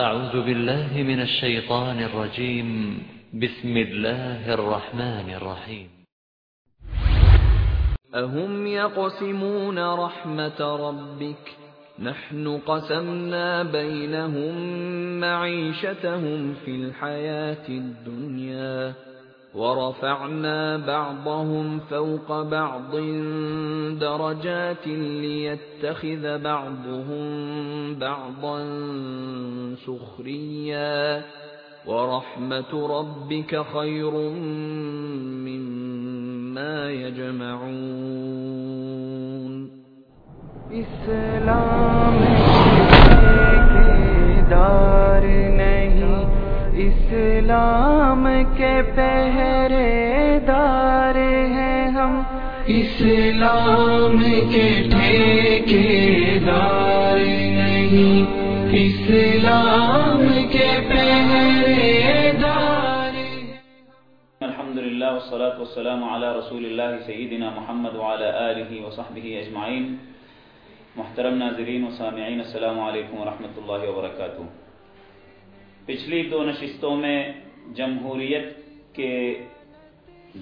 أعوذ بالله من الشيطان الرجيم. بسم الله الرحمن الرحيم. أهم يقسمون رحمة ربك؟ نحن قسمنا بينهم معيشتهم في الحياة الدنيا. ورفعنا بعضهم فوق بعض درجات ليتخذ بعضهم بعضا سخريا. ورحمة ربك خير مما يجمعون. إسلام کے دار اسلام کے پہرے دار ہیں ہم۔ اسلام کے ٹھیکے دار نہیں۔ اسلام کے پہرے دار الحمد والسلام على رسول الله سيدنا محمد وعلى آله وصحبه أجمعين محترم ناظرین و سامعین السلام علیکم ورحمۃ اللہ وبرکاتہ۔ پچھلی دو نشستوں میں جمہوریت کے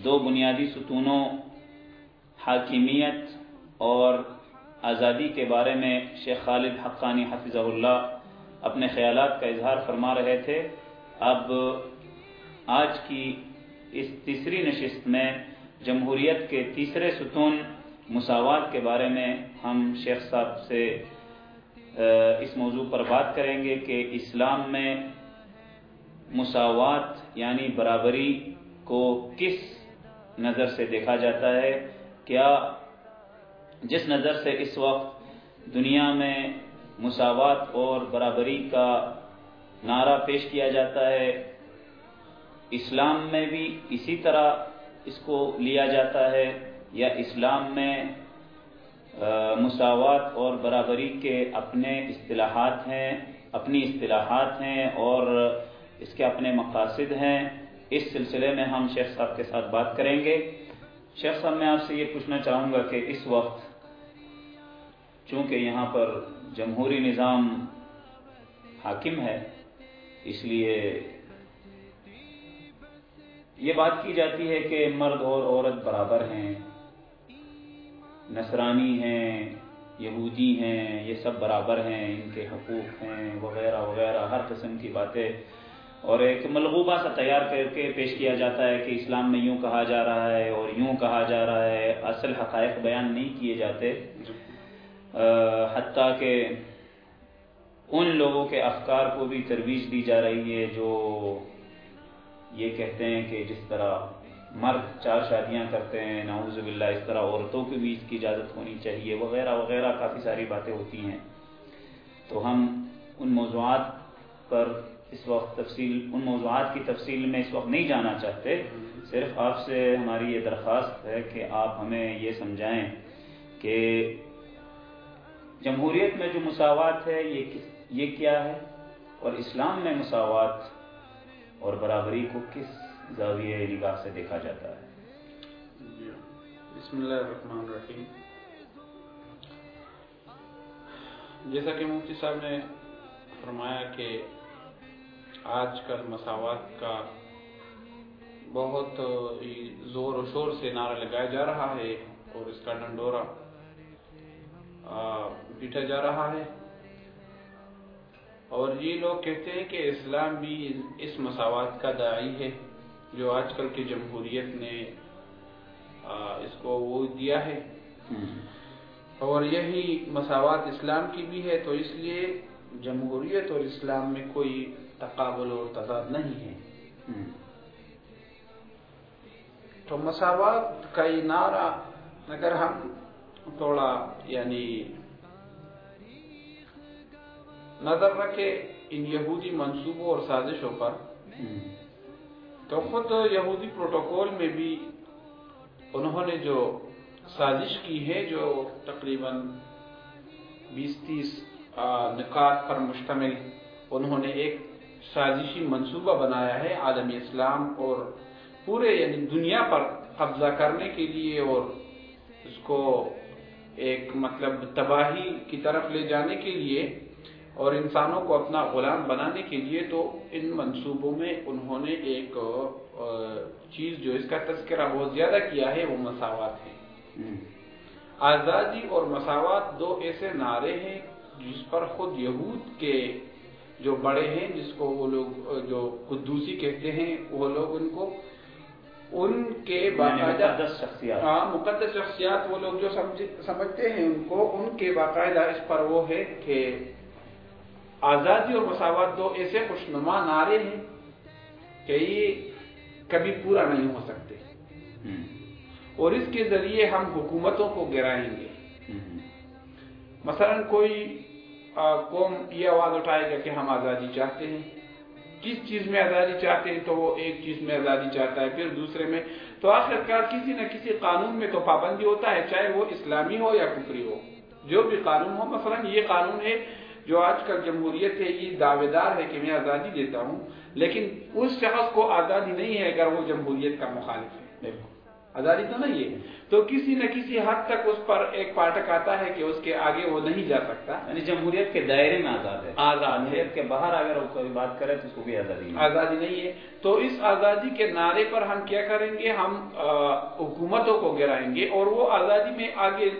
دو بنیادی ستونوں، حاکمیت اور آزادی کے بارے میں شیخ خالد حقانی حفظہ اللہ اپنے خیالات کا اظہار فرما رہے تھے، اب آج کی اس تیسری نشست میں جمہوریت کے تیسرے ستون مساوات کے بارے میں ہم شیخ صاحب سے اس موضوع پر بات کریں گے کہ اسلام میں مساوات یعنی برابری کو کس نظر سے دیکھا جاتا ہے؟ کیا جس نظر سے اس وقت دنیا میں مساوات اور برابری کا نعرہ پیش کیا جاتا ہے؟ اسلام میں بھی اسی طرح اس کو لیا جاتا ہے، یا اسلام میں مساوات اور برابری کے اپنے اصطلاحات ہیں، اپنی اصطلاحات ہیں اور اس کے اپنے مقاصد ہیں۔ اس سلسلے میں ہم شیخ صاحب کے ساتھ بات کریں گے۔ شیخ صاحب، میں آپ سے یہ پوچھنا چاہوں گا کہ اس وقت چونکہ یہاں پر جمہوری نظام حاکم ہے، اس لیے یہ بات کی جاتی ہے کہ مرد اور عورت برابر ہیں، نصرانی ہیں، یہودی ہیں، یہ سب برابر ہیں، ان کے حقوق ہیں، وغیرہ وغیرہ، ہر قسم کی باتیں۔ اور ایک ملغوبہ سا تیار کر کے پیش کیا جاتا ہے کہ اسلام میں یوں کہا جا رہا ہے اور یوں کہا جا رہا ہے اصل حقائق بیان نہیں کیے جاتے۔ حتیٰ کہ ان لوگوں کے افکار کو بھی ترویج دی جا رہی ہے جو یہ کہتے ہیں کہ جس طرح مرد چار شادیاں کرتے ہیں نعوذ باللہ اس طرح عورتوں کی بھی اس کی اجازت ہونی چاہیے وغیرہ وغیرہ کافی ساری باتیں ہوتی ہیں۔ تو ہم ان موضوعات پر اس وقت تفصیل، ان موضوعات کی تفصیل میں اس وقت نہیں جانا چاہتے۔ صرف آپ سے ہماری یہ درخواست ہے کہ آپ ہمیں یہ سمجھائیں کہ جمہوریت میں جو مساوات ہے، یہ یہ کیا ہے؟ اور اسلام میں مساوات اور برابری کو کس زاویہ نگاہ سے دیکھا جاتا ہے؟ جی ہاں۔ بسم اللہ الرحمن الرحیم۔ جیسا کہ مفتی صاحب نے فرمایا کہ آج کل مساوات کا بہت زور و شور سے نعرہ لگایا جا رہا ہے اور اس کا ڈنڈورا پیٹا جا رہا ہے۔ اور یہ لوگ کہتے ہیں کہ اسلام بھی اس مساوات کا داعی ہے جو آج کل کی جمہوریت نے اس کو وہ دیا ہے۔ اور یہی مساوات اسلام کی بھی ہے تو اس لیے جمہوریت اور اسلام میں کوئی تقابل اور تضاد نہیں ہے۔ تو مساوات کا یہ نعرہ اگر ہم تھوڑا یعنی نظر رکھے ان یہودی منصوبوں اور سازشوں پر تو خود یہودی پروٹوکول میں بھی انہوں نے جو سازش کی ہے جو تقریباً بیس تیس نکات پر مشتمل انہوں نے ایک سازشی منصوبہ بنایا ہے عالم اسلام اور پورے یعنی دنیا پر قبضہ کرنے کے لیے اور اس کو ایک مطلب تباہی کی طرف لے جانے کے لیے اور انسانوں کو اپنا غلام بنانے کے لیے تو ان منصوبوں میں انہوں نے ایک چیز جو اس کا تذکرہ بہت زیادہ کیا ہے وہ مساوات ہے آزادی اور مساوات دو ایسے نعرے ہیں جس پر خود یہود کے جو بڑے ہیں جس کو وہ لوگ جو قدوسی کہتے ہیں وہ لوگ ان کو ان کے یعنی باقاعدہ شخصیات۔ ہاں مقدس شخصیات وہ لوگ جو سمجھ- سمجھتے ہیں ان کو ان کے باقاعدہ اس پر وہ ہے کہ آزادی اور مساوات دو ایسے خوشنما نعرے ہیں کہ یہ کبھی پورا نہیں ہو سکتے۔ اور اس کے ذریعے ہم حکومتوں کو گرائیں گے۔ مثلا کوئی قوم یہ آواز اٹھائے گا کہ ہم آزادی چاہتے ہیں۔ کس چیز میں آزادی چاہتے ہیں تو وہ ایک چیز میں آزادی چاہتا ہے، پھر دوسرے میں۔ تو آخرکار کسی نہ کسی قانون میں تو پابندی ہوتا ہے، چاہے وہ اسلامی ہو یا کفری ہو۔ جو بھی قانون ہو، مثلا یہ قانون ہے جو آج کل جمہوریت ہے، یہ دعوے دار ہے کہ میں آزادی دیتا ہوں، لیکن اس شخص کو آزادی نہیں ہے اگر وہ جمہوریت کا مخالف ہے۔ بالکل آزادی تو نہیں ہے۔ تو کسی نہ کسی حد تک اس پر ایک پاٹک آتا ہے کہ اس کے آگے وہ نہیں جا سکتا۔ یعنی جمہوریت کے دائرے میں آزاد ہے۔ آزاد۔ جمہوریت کے باہر اگر وہ کوئی بات کرے تو اس کو بھی آزادی نہیں آزادی نہیں ہے۔ تو اس آزادی کے نعرے پر ہم کیا کریں گے؟ ہم حکومتوں کو گرائیں گے اور وہ آزادی میں آگے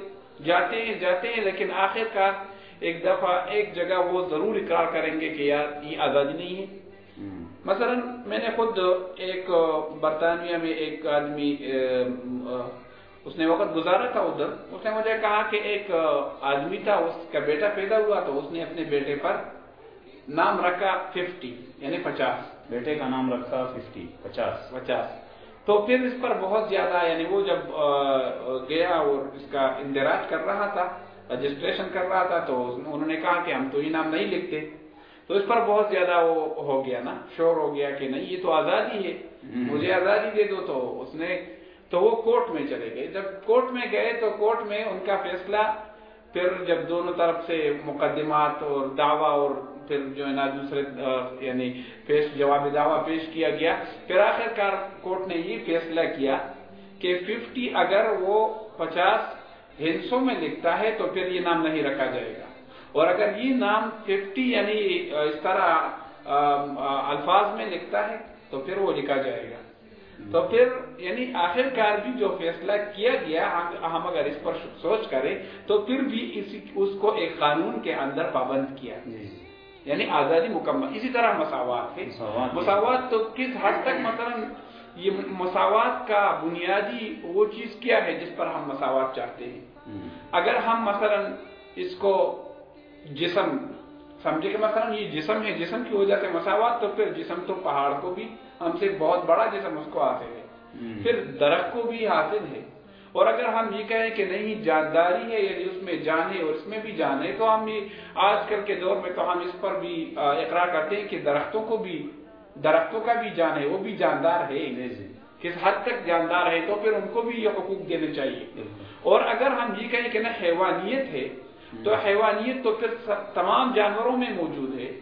جاتے ہیں جاتے ہیں لیکن آخر کار ایک دفعہ ایک جگہ وہ ضرور اقرار کریں گے کہ یار یہ آزادی نہیں ہے۔ مثلا میں نے خود ایک برطانیہ میں ایک آدمی اس نے وقت گزارا تھا ادھر اس نے مجھے کہا کہ ایک آدمی تھا اس کا بیٹا پیدا ہوا تو اس نے اپنے بیٹے پر نام رکھا ففٹی یعنی پچاس۔ بیٹے کا نام رکھا ففٹی پچاس۔ پچاس۔ تو پھر اس پر بہت زیادہ یعنی وہ جب گیا اور اس کا اندراج کر رہا تھا رجسٹریشن کر رہا تھا تو انہوں نے کہا کہ ہم تو یہ نام نہیں لکھتے۔ تو اس پر بہت زیادہ وہ ہو گیا نا شور ہو گیا کہ نہیں یہ تو آزادی ہے۔ مجھے آزادی دے دو تو اس نے تو وہ کورٹ میں چلے گئے۔ جب کورٹ میں گئے تو کورٹ میں ان کا فیصلہ پھر جب دونوں طرف سے مقدمات اور دعویٰ اور پھر جو ہے نا دوسرے یعنی پیش جواب دعویٰ پیش کیا گیا۔ پھر آخر کار کورٹ نے یہ فیصلہ کیا کہ ففٹی اگر وہ پچاس ہندسوں میں لکھتا ہے تو پھر یہ نام نہیں رکھا جائے گا۔ اور اگر یہ نام ففٹی یعنی اس طرح الفاظ میں لکھتا ہے تو پھر وہ لکھا جائے گا۔ تو پھر یعنی آخر کار بھی جو فیصلہ کیا گیا ہم- اگر اس پر سوچ کریں تو پھر بھی اسی اس کو ایک قانون کے اندر پابند کیا۔ جی۔ یعنی آزادی مکمل اسی طرح مساوات ہے۔ مساوات۔ تو کس حد تک؟ مثلا یہ مساوات کا بنیادی وہ چیز کیا ہے جس پر ہم مساوات چاہتے ہیں؟ اگر ہم مثلا اس کو جسم سمجھے کہ مثلا یہ جسم ہے جسم کی وجہ سے مساوات تو پھر جسم تو پہاڑ کو بھی ہم سے بہت بڑا جسم اس کو حاصل ہے۔ پھر درخت کو بھی حاصل ہے۔ اور اگر ہم یہ کہیں کہ نہیں جانداری ہے یعنی اس میں جان ہے اور اس میں بھی جان ہے تو ہم یہ آج کل کے دور میں تو ہم اس پر بھی اقرار کرتے ہیں کہ درختوں کو بھی درختوں کا بھی جان ہے وہ بھی جاندار ہے۔ جی جی۔ کس حد تک جاندار ہے تو پھر ان کو بھی یہ حقوق دینے چاہیے۔ اور اگر ہم یہ کہیں کہ نا حیوانیت ہے تو حیوانیت تو پھر تمام جانوروں میں موجود ہے۔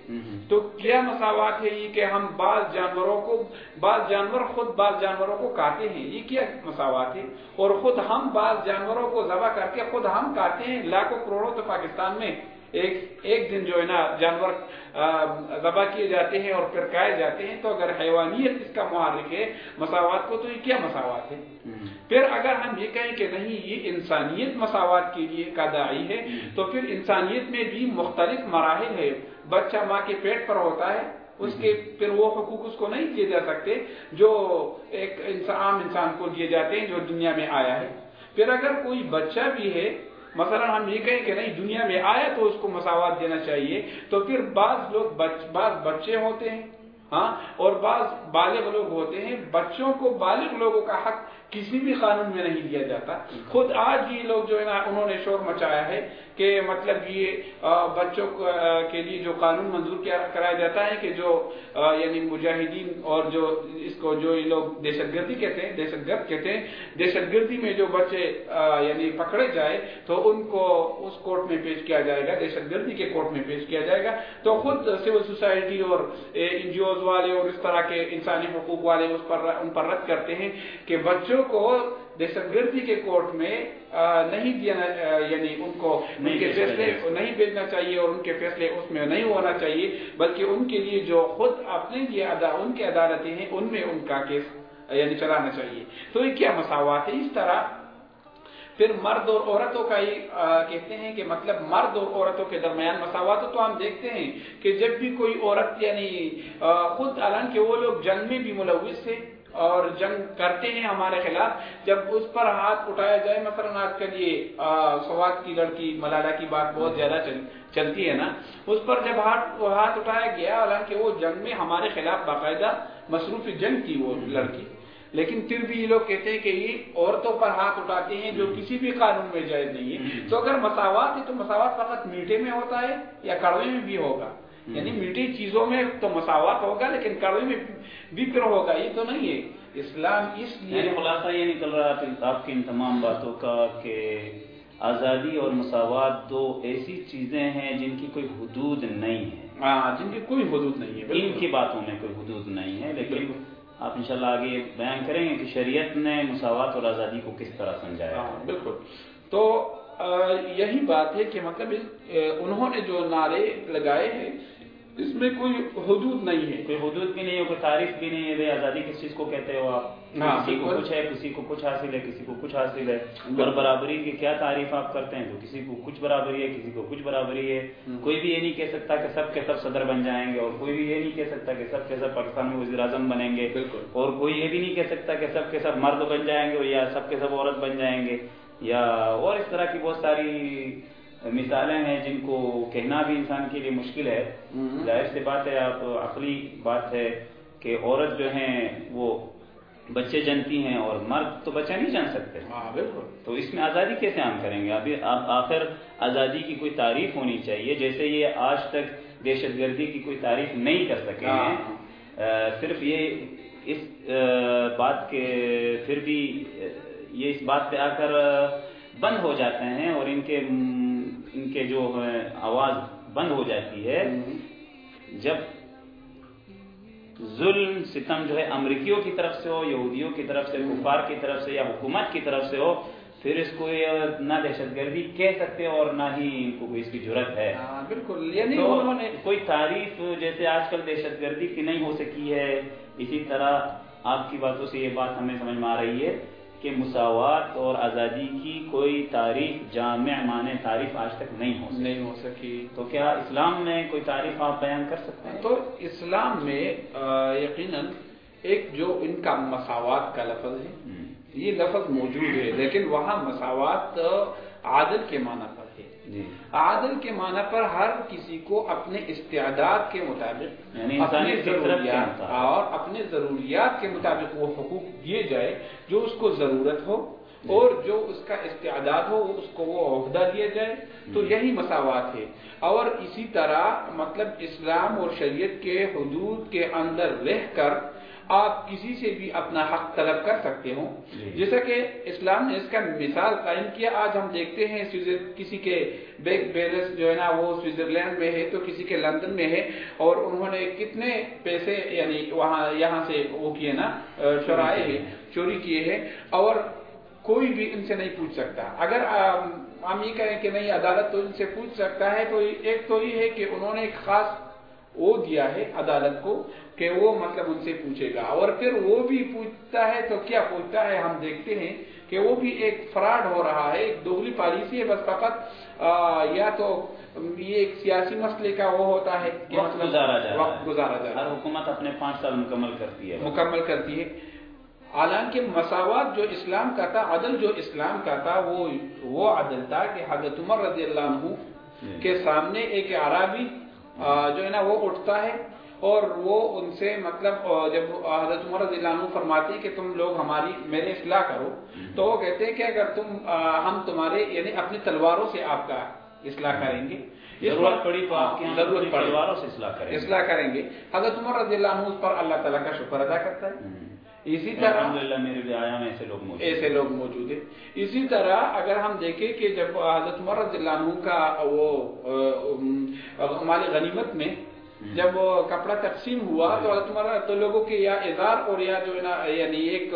تو کیا مساوات ہے یہ کہ ہم بعض جانوروں کو بعض جانور خود بعض جانوروں کو کاٹے ہیں؟ یہ کیا مساوات ہے؟ اور خود ہم بعض جانوروں کو ذبح کر کے خود ہم کاٹے ہیں لاکھوں کروڑوں تو پاکستان میں۔ ایک ایک دن جو ہے نا جانور ذبح کیے جاتے ہیں اور پھر کھائے جاتے ہیں تو اگر حیوانیت اس کا محرک ہے مساوات کو تو یہ کیا مساوات ہے؟ پھر اگر ہم یہ کہیں کہ نہیں یہ انسانیت مساوات کے لیے کا داعی ہے تو پھر انسانیت میں بھی مختلف مراحل ہے بچہ ماں کے پیٹ پر ہوتا ہے اس کے پھر وہ حقوق اس کو نہیں دیے جا سکتے جو ایک عام انسان کو دیے جاتے ہیں جو دنیا میں آیا ہے۔ پھر اگر کوئی بچہ بھی ہے مثلا ہم یہ کہیں کہ نہیں دنیا میں آیا تو اس کو مساوات دینا چاہیے تو پھر بعض لوگ بچ بعض بچے ہوتے ہیں ہاں اور بعض بالغ لوگ ہوتے ہیں بچوں کو بالغ لوگوں کا حق کسی بھی قانون میں نہیں دیا جاتا۔ خود آج یہ لوگ جو ہے نا انہوں نے شور مچایا ہے کہ مطلب یہ بچوں کے لیے جو قانون منظور کیا، کرایا جاتا ہے کہ جو یعنی مجاہدین اور جو اس کو، جو یہ لوگ دہشت گردی کہتے ہیں دہشت گرد کہتے ہیں دہشت گردی میں جو بچے یعنی پکڑے جائے تو ان کو اس کورٹ میں پیش کیا جائے گا دہشت گردی کے کورٹ میں پیش کیا جائے گا۔ تو خود سول سوسائٹی اور این جی اوز والے اور اس طرح کے انسانی حقوق والے اس پر، ان پر رد کرتے ہیں کہ بچوں کو دہشت گردی کے کورٹ میں نہیں دینا یعنی ان کو ان کے فیصلے۔ نہیں بھیجنا چاہیے اور ان کے فیصلے اس میں نہیں ہونا چاہیے بلکہ ان کے لیے جو خود اپنے لیے ان کی عدالتیں ہیں ان میں ان کا کیس یعنی چلانا چاہیے تو یہ کیا مساوات ہے اس طرح پھر مرد اور عورتوں کا ہی کہتے ہیں کہ مطلب مرد اور عورتوں کے درمیان مساوات تو ہم دیکھتے ہیں کہ جب بھی کوئی عورت یعنی خود حالانکہ وہ لوگ جنگ میں بھی ملوث تھے اور جنگ کرتے ہیں ہمارے خلاف۔ جب اس پر ہاتھ اٹھایا جائے مثلا آج کل یہ سوات کی لڑکی ملالہ کی بات بہت زیادہ چلتی ہے نا۔ اس پر جب ہاتھ ہاتھ اٹھایا گیا، حالانکہ وہ جنگ میں ہمارے خلاف باقاعدہ مصروف جنگ تھی وہ لڑکی۔ لیکن پھر بھی یہ لوگ کہتے ہیں کہ یہ عورتوں پر ہاتھ اٹھاتے ہیں جو کسی بھی قانون میں جائز نہیں ہے۔ تو اگر مساوات ہے تو مساوات فقط میٹھے میں ہوتا ہے یا کڑوے میں بھی ہوگا۔ یعنی میٹھی چیزوں میں تو مساوات ہوگا لیکن کڑوے میں پھر ہوگا یہ تو نہیں ہے۔ اسلام اس لیے یعنی خلاصہ یہ نکل رہا ہے آپ کی ان تمام باتوں کا کہ آزادی اور مساوات دو ایسی چیزیں ہیں جن کی کوئی حدود نہیں ہے۔ ہاں جن کی کوئی حدود نہیں ہے ان۔ کی باتوں میں کوئی حدود نہیں ہے لیکن۔ آپ انشاءاللہ آگے بیان کریں گے کہ شریعت نے مساوات اور آزادی کو کس طرح سمجھایا۔ ہاں بالکل۔ تو یہی بات ہے کہ مطلب انہوں نے جو نعرے لگائے ہیں اس میں کوئی حدود نہیں ہے۔ کوئی حدود بھی نہیں ہے کوئی تعریف بھی نہیں ہے۔ آزادی کس چیز کو کہتے ہو آپ؟ کسی کو۔ کچھ ہے کسی کو کچھ حاصل ہے کسی کو کچھ حاصل ہے۔ اور۔ برابری کی کیا تعریف آپ کرتے ہیں؟ تو کسی کو کچھ برابری ہے کسی کو کچھ برابری ہے۔ کوئی بھی یہ نہیں کہہ سکتا کہ سب کے سب صدر بن جائیں گے اور کوئی بھی یہ نہیں کہہ سکتا کہ سب کے سب پاکستان میں وزیر اعظم بنیں گے۔ بالکل۔ اور کوئی یہ بھی نہیں کہہ سکتا کہ سب کے سب مرد بن جائیں گے یا سب کے سب عورت بن جائیں گے۔ یا اور اس طرح کی بہت ساری مثالیں ہیں جن کو کہنا بھی انسان کے لیے مشکل ہے۔ ظاہر سی بات ہے آپ عقلی بات ہے کہ عورت جو ہیں وہ بچے جنتی ہیں اور مرد تو بچہ نہیں جان سکتے۔ ہاں بالکل۔ تو اس میں آزادی کیسے عام کریں گے؟ ابھی اب آخر آزادی کی کوئی تعریف ہونی چاہیے جیسے یہ آج تک دہشت گردی کی کوئی تعریف نہیں کر سکے ہیں۔ ہاں۔ آ، صرف یہ اس بات کے پھر بھی یہ اس بات پہ آ کر بند ہو جاتے ہیں اور ان کے ان کے جو آواز بند ہو جاتی ہے جب ظلم ستم جو ہے امریکیوں کی طرف سے ہو یہودیوں کی طرف سے کفار کی طرف سے یا حکومت کی طرف سے ہو پھر اس کو نہ دہشت گردی کہہ سکتے اور نہ ہی ان کو اس کی ضرورت ہے۔ ہاں بالکل۔ یعنی انہوں نے کوئی تعریف جیسے آج کل دہشت گردی کی نہیں ہو سکی ہے اسی طرح آپ کی باتوں سے یہ بات ہمیں سمجھ میں آ رہی ہے۔ کہ مساوات اور آزادی کی کوئی تعریف جامع معنی تعریف آج تک نہیں ہو سکی۔ نہیں ہو سکی۔ تو کیا اسلام میں کوئی تعریف آپ بیان کر سکتے ہیں؟ تو اسلام میں یقیناً ایک جو ان کا مساوات کا لفظ ہے یہ لفظ موجود ہے لیکن وہاں مساوات عادل کے معنی پر عادل کے معنی پر ہر کسی کو اپنے استعداد کے مطابق یعنی اپنے ضروریات۔ اور اپنے ضروریات کے مطابق وہ حقوق دیے جائے جو اس کو ضرورت ہو اور جو اس کا استعداد ہو اس کو وہ عہدہ دیا جائے۔ تو یہی مساوات ہے۔ اور اسی طرح مطلب اسلام اور شریعت کے حدود کے اندر رہ کر آپ کسی سے بھی اپنا حق طلب کر سکتے ہوں۔ جی۔ جیسا کہ اسلام نے اس کا مثال قائم کیا آج ہم دیکھتے ہیں کسی کے بیک بیلنس جو ہے نا وہ سوئٹزرلینڈ میں ہے تو کسی کے لندن میں ہے اور انہوں نے کتنے پیسے یعنی وہاں یہاں سے وہ کیے نا اہ، چرائے ہیں چوری کیے ہیں اور کوئی بھی ان سے نہیں پوچھ سکتا۔ اگر ہم یہ کہیں کہ نہیں عدالت تو ان سے پوچھ سکتا ہے تو ایک تو یہ ہے کہ انہوں نے ایک خاص وہ دیا ہے عدالت کو کہ وہ مطلب ان سے پوچھے گا۔ اور پھر وہ بھی پوچھتا ہے تو کیا پوچھتا ہے؟ ہم دیکھتے ہیں کہ وہ بھی ایک فراڈ ہو رہا ہے ایک دوگلی پالیسی ہے بس فقط یا تو یہ ایک سیاسی مسئلے کا وہ ہوتا ہے کہ وقت مطلب گزارا جا رہا وقت ہے گزارا جا رہا ہر حکومت اپنے پانچ سال مکمل کرتی ہے۔ مکمل کرتی ہے۔ حالانکہ مساوات جو اسلام کا تھا عدل جو اسلام کا تھا وہ وہ عدل تھا کہ حضرت عمر رضی اللہ عنہ جی۔ کے سامنے ایک عربی جو ہے نا وہ اٹھتا ہے اور وہ ان سے مطلب جب حضرت عمر رضی اللہ عنہ فرماتے ہیں کہ تم لوگ ہماری میرے اصلاح کرو تو وہ کہتے ہیں کہ اگر تم ہم تمہارے یعنی اپنی تلواروں سے آپ کا اصلاح کریں گے ضرورت پڑی تو آپ کے یہاں ضرورت تلواروں سے اصلاح کریں گے۔ اصلاح کریں گے حضرت عمر رضی اللہ عنہ اس پر اللہ تعالیٰ کا شکر ادا کرتا ہے۔ اسی طرح الحمدللہ میرے آیا میں ایسے لوگ موجود ہیں۔ ایسے لوگ موجود ہیں۔ اسی طرح اگر ہم دیکھیں کہ جب حضرت عمر رضی اللہ عنہ کا وہ مال غنیمت میں جب وہ کپڑا تقسیم ہوا تو حضرت عمر تو لوگوں کے یا ادار اور یا جو ہے نا یعنی ایک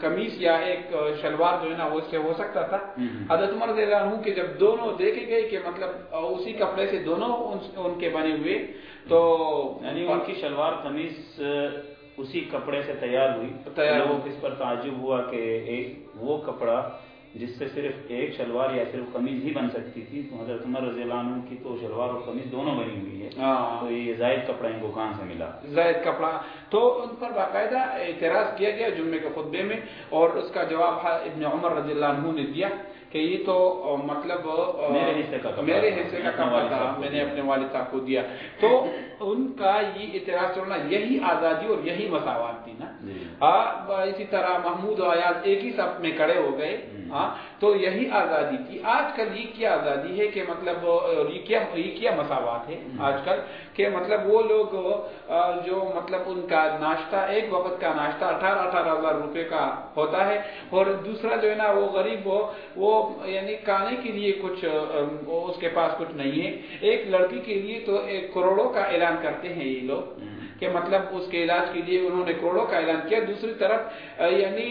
قمیص یا ایک شلوار جو ہے نا وہ اس سے ہو سکتا تھا۔ حضرت عمر رضی اللہ عنہ کہ جب دونوں دیکھے گئے کہ مطلب اسی کپڑے سے دونوں ان- ان کے بنے ہوئے تو یعنی ان کی شلوار قمیص اسی کپڑے سے تیار ہوئی۔ تیار لوگوں۔ کو اس پر تعجب ہوا کہ ایک وہ کپڑا جس سے صرف ایک شلوار یا صرف قمیض ہی بن سکتی تھی تو حضرت عمر رضی اللہ عنہ کی تو شلوار اور قمیض دونوں بنی ہوئی ہے ہاں۔ تو یہ زائد کپڑا ان کو کہاں سے ملا؟ زائد کپڑا۔ تو ان پر باقاعدہ اعتراض کیا گیا جمعے کے خطبے میں اور اس کا جواب ابن عمر رضی اللہ عنہ نے دیا۔ کہ یہ تو مطلب میرے حصے کا میرے تھا۔ حصے کا میں نے۔ اپنے والد صاحب کو دیا تو ان کا یہ اعتراض کرنا یہی آزادی اور یہی مساوات تھی نا اسی طرح محمود و ایاز ایک ہی سب میں کھڑے ہو گئے۔ ہاں تو یہی آزادی تھی۔ آج کل یہ کیا آزادی ہے کہ مطلب یہ کیا یہ کیا مساوات ہے آج کل؟ کہ مطلب وہ لوگ جو مطلب ان کا ناشتہ ایک وقت کا ناشتہ اٹھارہ اٹھارہ ہزار روپے کا ہوتا ہے۔ اور دوسرا جو ہے نا وہ غریب وہ وہ یعنی کھانے کے لیے کچھ اس کے پاس کچھ نہیں ہے۔ ایک لڑکی کے لیے تو ایک کروڑوں کا اعلان کرتے ہیں یہ لوگ۔ کہ مطلب اس کے علاج کے لیے انہوں نے کروڑوں کا اعلان کیا۔ دوسری طرف یعنی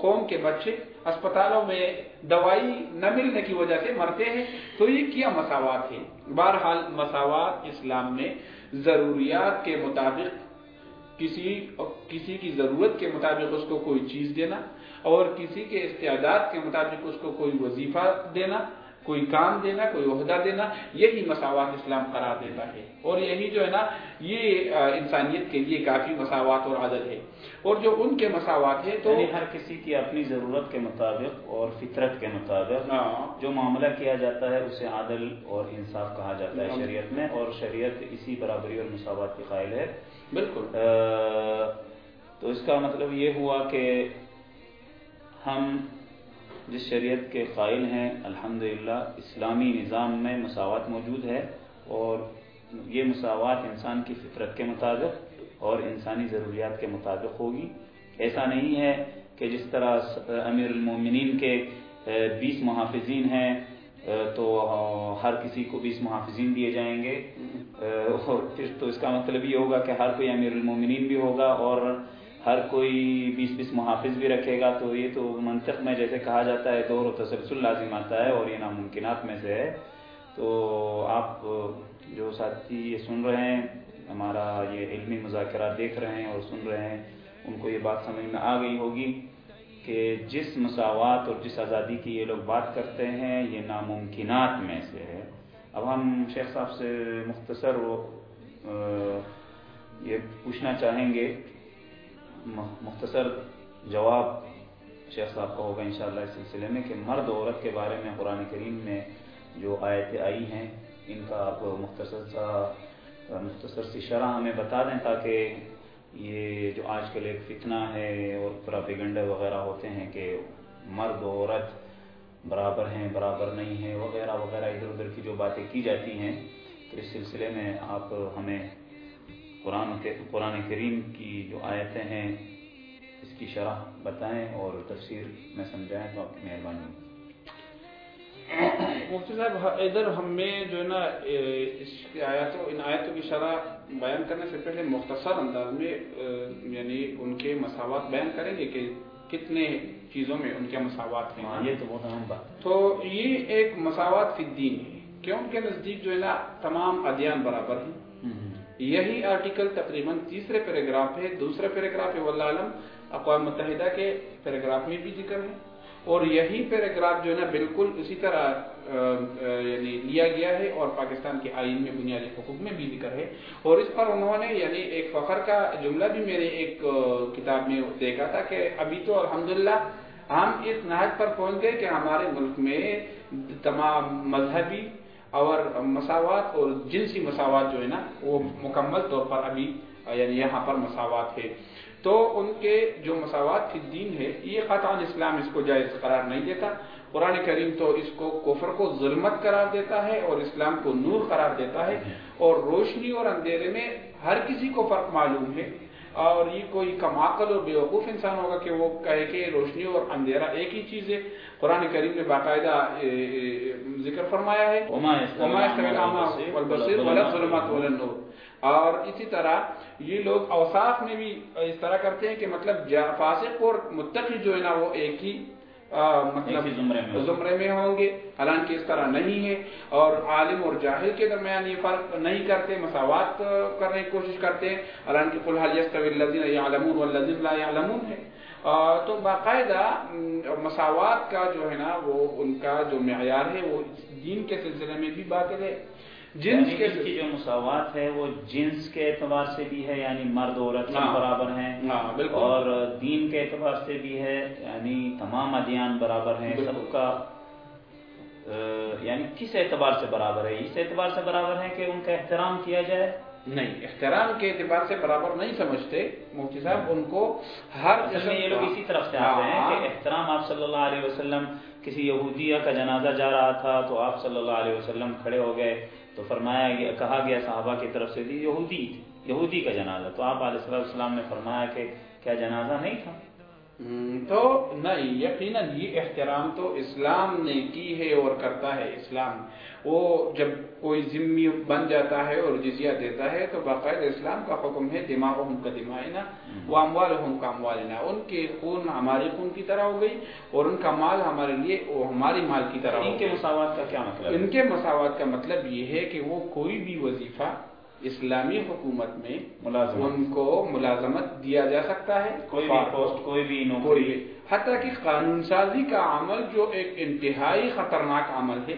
قوم کے بچے اسپتالوں میں دوائی نہ ملنے کی وجہ سے مرتے ہیں، تو یہ کیا مساوات ہے بہرحال، مساوات اسلام میں ضروریات کے مطابق کسی کسی کی ضرورت کے مطابق اس کو کوئی چیز دینا اور کسی کے استعداد کے مطابق اس کو کوئی وظیفہ دینا۔ کوئی کام دینا کوئی عہدہ دینا یہی مساوات اسلام قرار دیتا ہے۔ اور یہی جو ہے نا یہ انسانیت کے لیے کافی مساوات اور عدل ہے۔ اور جو ان کے مساوات ہے تو یعنی ہر کسی کی اپنی ضرورت کے مطابق اور فطرت کے مطابق ہاں۔ جو معاملہ کیا جاتا ہے اسے عادل اور انصاف کہا جاتا ہے ہاں۔ شریعت میں۔ اور شریعت اسی برابری اور مساوات کی قائل ہے۔ بالکل۔ تو اس کا مطلب یہ ہوا کہ ہم جس شریعت کے قائل ہیں الحمدللہ اسلامی نظام میں مساوات موجود ہے اور یہ مساوات انسان کی فطرت کے مطابق اور انسانی ضروریات کے مطابق ہوگی۔ ایسا نہیں ہے کہ جس طرح امیر المومنین کے بیس محافظین ہیں تو ہر کسی کو بیس محافظین دیے جائیں گے۔ اور پھر تو اس کا مطلب یہ ہوگا کہ ہر کوئی امیر المومنین بھی ہوگا اور ہر کوئی بیس بیس محافظ بھی رکھے گا تو یہ تو منطق میں جیسے کہا جاتا ہے، دور و تسلسل لازم آتا ہے اور یہ ناممکنات میں سے ہے۔ تو آپ جو ساتھی یہ سن رہے ہیں، ہمارا یہ علمی مذاکرات دیکھ رہے ہیں اور سن رہے ہیں، ان کو یہ بات سمجھ میں آ گئی ہوگی کہ جس مساوات اور جس آزادی کی یہ لوگ بات کرتے ہیں، یہ ناممکنات میں سے ہے۔ اب ہم شیخ صاحب سے مختصر یہ پوچھنا چاہیں گے مختصر جواب شیخ صاحب کا ہوگا انشاءاللہ اس سلسلے میں کہ مرد عورت کے بارے میں قرآن کریم میں جو آیتیں آئی ہیں، ان کا آپ مختصر سا، مختصر سی شرح ہمیں بتا دیں تاکہ یہ جو آج کل ایک فتنہ ہے اور پراپیگنڈے وغیرہ ہوتے ہیں کہ مرد عورت برابر ہیں، برابر نہیں ہیں، وغیرہ وغیرہ ادھر ادھر کی جو باتیں کی جاتی ہیں، تو اس سلسلے میں آپ ہمیں قرآن کے قرآن کریم کی جو آیتیں ہیں اس کی شرح بتائیں اور تفسیر میں سمجھائیں تو آپ کی مہربانی مفتی صاحب ادھر ہمیں جو ہے نا اس کی آیاتوں ان آیتوں کی شرح بیان کرنے سے پہلے مختصر انداز میں یعنی ان کے مساوات بیان کریں گے کہ کتنے چیزوں میں ان کے مساوات ہیں۔ ہاں یہ تو بہت اہم بات۔ تو یہ ایک مساوات فی الدین ہے۔ کہ ان کے نزدیک جو ہے نا تمام ادیان برابر ہیں۔ یہی آرٹیکل تقریباً تیسرے پیراگراف ہے دوسرے پیراگراف واللہ اقوام متحدہ کے پیراگراف میں بھی ذکر ہے۔ اور یہی پیراگراف جو ہے نا بالکل اسی طرح آ، آ، یعنی لیا گیا ہے اور پاکستان کے آئین میں بنیادی حقوق میں بھی ذکر ہے۔ اور اس پر انہوں نے یعنی ایک فخر کا جملہ بھی میرے ایک آ، کتاب میں دیکھا تھا کہ ابھی تو الحمدللہ ہم اس نہج پر پہنچ گئے کہ ہمارے ملک میں تمام مذہبی اور مساوات اور جنسی مساوات جو ہے نا، وہ مکمل طور پر ابھی یعنی یہاں پر مساوات ہے۔ تو ان کے جو مساوات فی الدین ہے، یہ قطعا اسلام اس کو جائز قرار نہیں دیتا۔ قرآن کریم تو اس کو کفر کو ظلمت قرار دیتا ہے اور اسلام کو نور قرار دیتا ہے۔ اور روشنی اور اندھیرے میں ہر کسی کو فرق معلوم ہے۔ اور یہ کوئی کماکل اور بیوقوف انسان ہوگا کہ وہ کہے کہ روشنی اور اندھیرا ایک ہی چیز ہے۔ قرآن کریم نے باقاعدہ ذکر فرمایا ہے۔ اور اسی طرح یہ لوگ اوصاف میں بھی اس طرح کرتے ہیں کہ مطلب فاسق اور متقی جو ہے نا وہ ایک ہی مطلب زمرے میں ہوں۔ زمرے میں ہوں گے۔ حالانکہ اس طرح نہیں ہے اور عالم اور جاہل کے درمیان یہ فرق نہیں کرتے مساوات کرنے کی کوشش کرتے ہیں۔ حالانکہ قل هل يستوي الذين يعلمون والذين لا يعلمون ہے۔ تو باقاعدہ مساوات کا جو ہے نا وہ ان کا جو معیار ہے وہ دین کے سلسلے میں بھی باطل ہے۔ جنس یعنی کے کی جو مساوات ہے وہ جنس کے اعتبار سے بھی ہے یعنی مرد اور عورت سب ہاں۔ برابر ہیں ہاں،۔ اور دین کے اعتبار سے بھی ہے یعنی تمام ادیان برابر ہیں۔ سب کا یعنی کس اعتبار سے برابر ہے اس اعتبار سے برابر ہے کہ ان کا احترام کیا جائے نہیں احترام کے اعتبار سے برابر نہیں سمجھتے مفتی صاحب ان کو ہر یہ لوگ اسی طرف سے آتے ہیں ہاں، کہ احترام آپ صلی اللہ علیہ وسلم کسی یہودیہ کا جنازہ جا رہا تھا تو آپ صلی اللہ علیہ وسلم کھڑے ہو گئے تو فرمایا گیا کہا گیا صحابہ کی طرف سے بھی یہودی یہودی کا جنازہ۔ تو آپ علیہ السلام السلام نے فرمایا کہ کیا جنازہ نہیں تھا؟ تو نہیں یقیناً یہ احترام تو اسلام نے کی ہے اور کرتا ہے اسلام۔ وہ جب کوئی ذمی بن جاتا ہے اور جزیہ دیتا ہے تو باقاعدہ اسلام کا حکم ہے دماغ کا دماغنا وہ اموال کا اموالنا ان کے خون ہماری خون کی طرح ہو گئی اور ان کا مال ہمارے لیے وہ ہماری مال کی طرح ان کے مساوات کا کیا مطلب؟ ان کے مساوات کا مطلب یہ ہے کہ وہ کوئی بھی وظیفہ اسلامی حکومت میں ملازمت۔ ان کو ملازمت دیا جا سکتا ہے۔ کوئی بھی پوسٹ کوئی بھی نوکری۔ حتیٰ کہ قانون سازی کا عمل جو ایک انتہائی خطرناک عمل ہے۔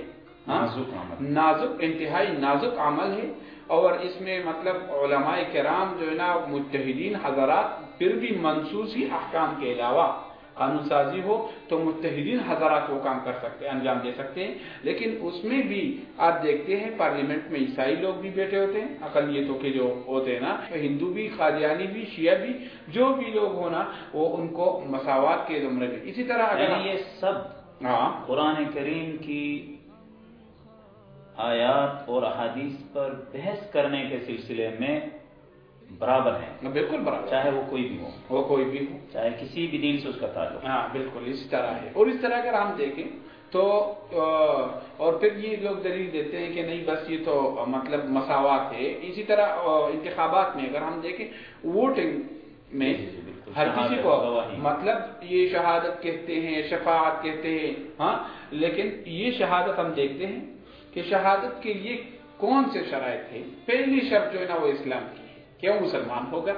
ہاں؟ نازک عمل۔ نازک انتہائی نازک عمل ہے۔ اور اس میں مطلب علماء کرام جو ہے نا متحدین حضرات پھر بھی منصوصی احکام کے علاوہ۔ قانون سازی ہو تو متحدین حضرات وہ کام کر سکتے ہیں انجام دے سکتے ہیں۔ لیکن اس میں بھی آپ دیکھتے ہیں پارلیمنٹ میں عیسائی لوگ بھی بیٹھے ہوتے ہیں اقلیتوں کے جو ہوتے ہیں نا ہندو بھی قادیانی بھی شیعہ بھی جو بھی لوگ ہونا وہ ان کو مساوات کے زمرے میں۔ اسی طرح اگر یعنی یہ سب ہاں۔ قرآن کریم کی آیات اور احادیث پر بحث کرنے کے سلسلے میں برابر ہیں۔ بالکل برابر۔ چاہے وہ کوئی بھی ہو۔ وہ کوئی بھی ہو۔ چاہے کسی بھی دین سے اس کا تعلق۔ ہاں بالکل اس طرح ہے۔ اور اس طرح اگر ہم دیکھیں تو اور پھر یہ لوگ دلیل دیتے ہیں کہ نہیں بس یہ تو مطلب مساوات ہے۔ اسی طرح انتخابات میں اگر ہم دیکھیں ووٹنگ میں جی، جی، بالکل۔ ہر کسی کو۔ مطلب یہ شہادت کہتے ہیں شفاعت کہتے ہیں ہاں لیکن یہ شہادت ہم دیکھتے ہیں کہ شہادت کے لیے کون سے شرائط ہے پہلی شرط جو ہے نا وہ اسلام کی۔ کہ وہ مسلمان ہوگا؟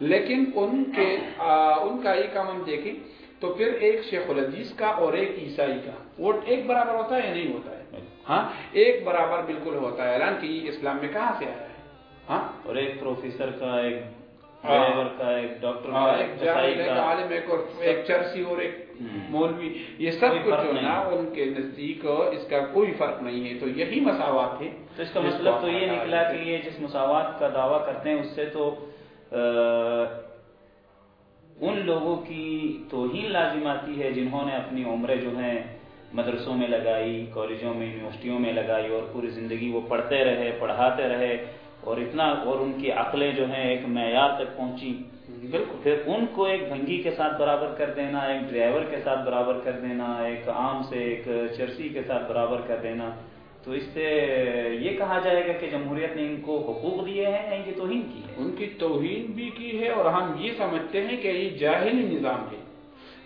لیکن ان کے ان کا ایک کام ہم دیکھیں تو پھر ایک شیخ العزیز کا اور ایک عیسائی کا ووٹ ایک برابر ہوتا ہے یا نہیں ہوتا ہے؟ ہاں ایک برابر بالکل ہوتا ہے۔ اعلان کہ یہ اسلام میں کہاں سے آیا ہے؟ ہاں؟ اور ایک پروفیسر کا ایک کا ایک ڈاکٹر اور ایک عالم اور چرسی اور ایک۔ مولوی یہ سب کچھ جو نا۔ ان کے نزدیک اس کا کوئی فرق نہیں ہے تو یہی مساوات ہے تو اس کا مطلب تو یہ نکلا کہ۔ یہ جس مساوات کا دعویٰ کرتے ہیں اس سے تو ان لوگوں کی توہین لازم آتی ہے جنہوں نے اپنی عمریں جو ہیں مدرسوں میں لگائی کالجوں میں یونیورسٹیوں میں لگائی اور پوری زندگی وہ پڑھتے رہے پڑھاتے رہے اور اتنا اور ان کی عقلیں جو ہیں ایک معیار تک پہنچی بالکل۔ پھر ان کو ایک بھنگی کے ساتھ برابر کر دینا، ایک ڈرائیور کے ساتھ برابر کر دینا، ایک عام سے ایک چرسی کے ساتھ برابر کر دینا۔ تو اس سے یہ کہا جائے گا کہ جمہوریت نے ان کو حقوق دیے ہیں یا ان کی توہین کی ہے۔ ان کی توہین بھی کی ہے اور ہم یہ سمجھتے ہیں کہ یہ جاہلی نظام ہے۔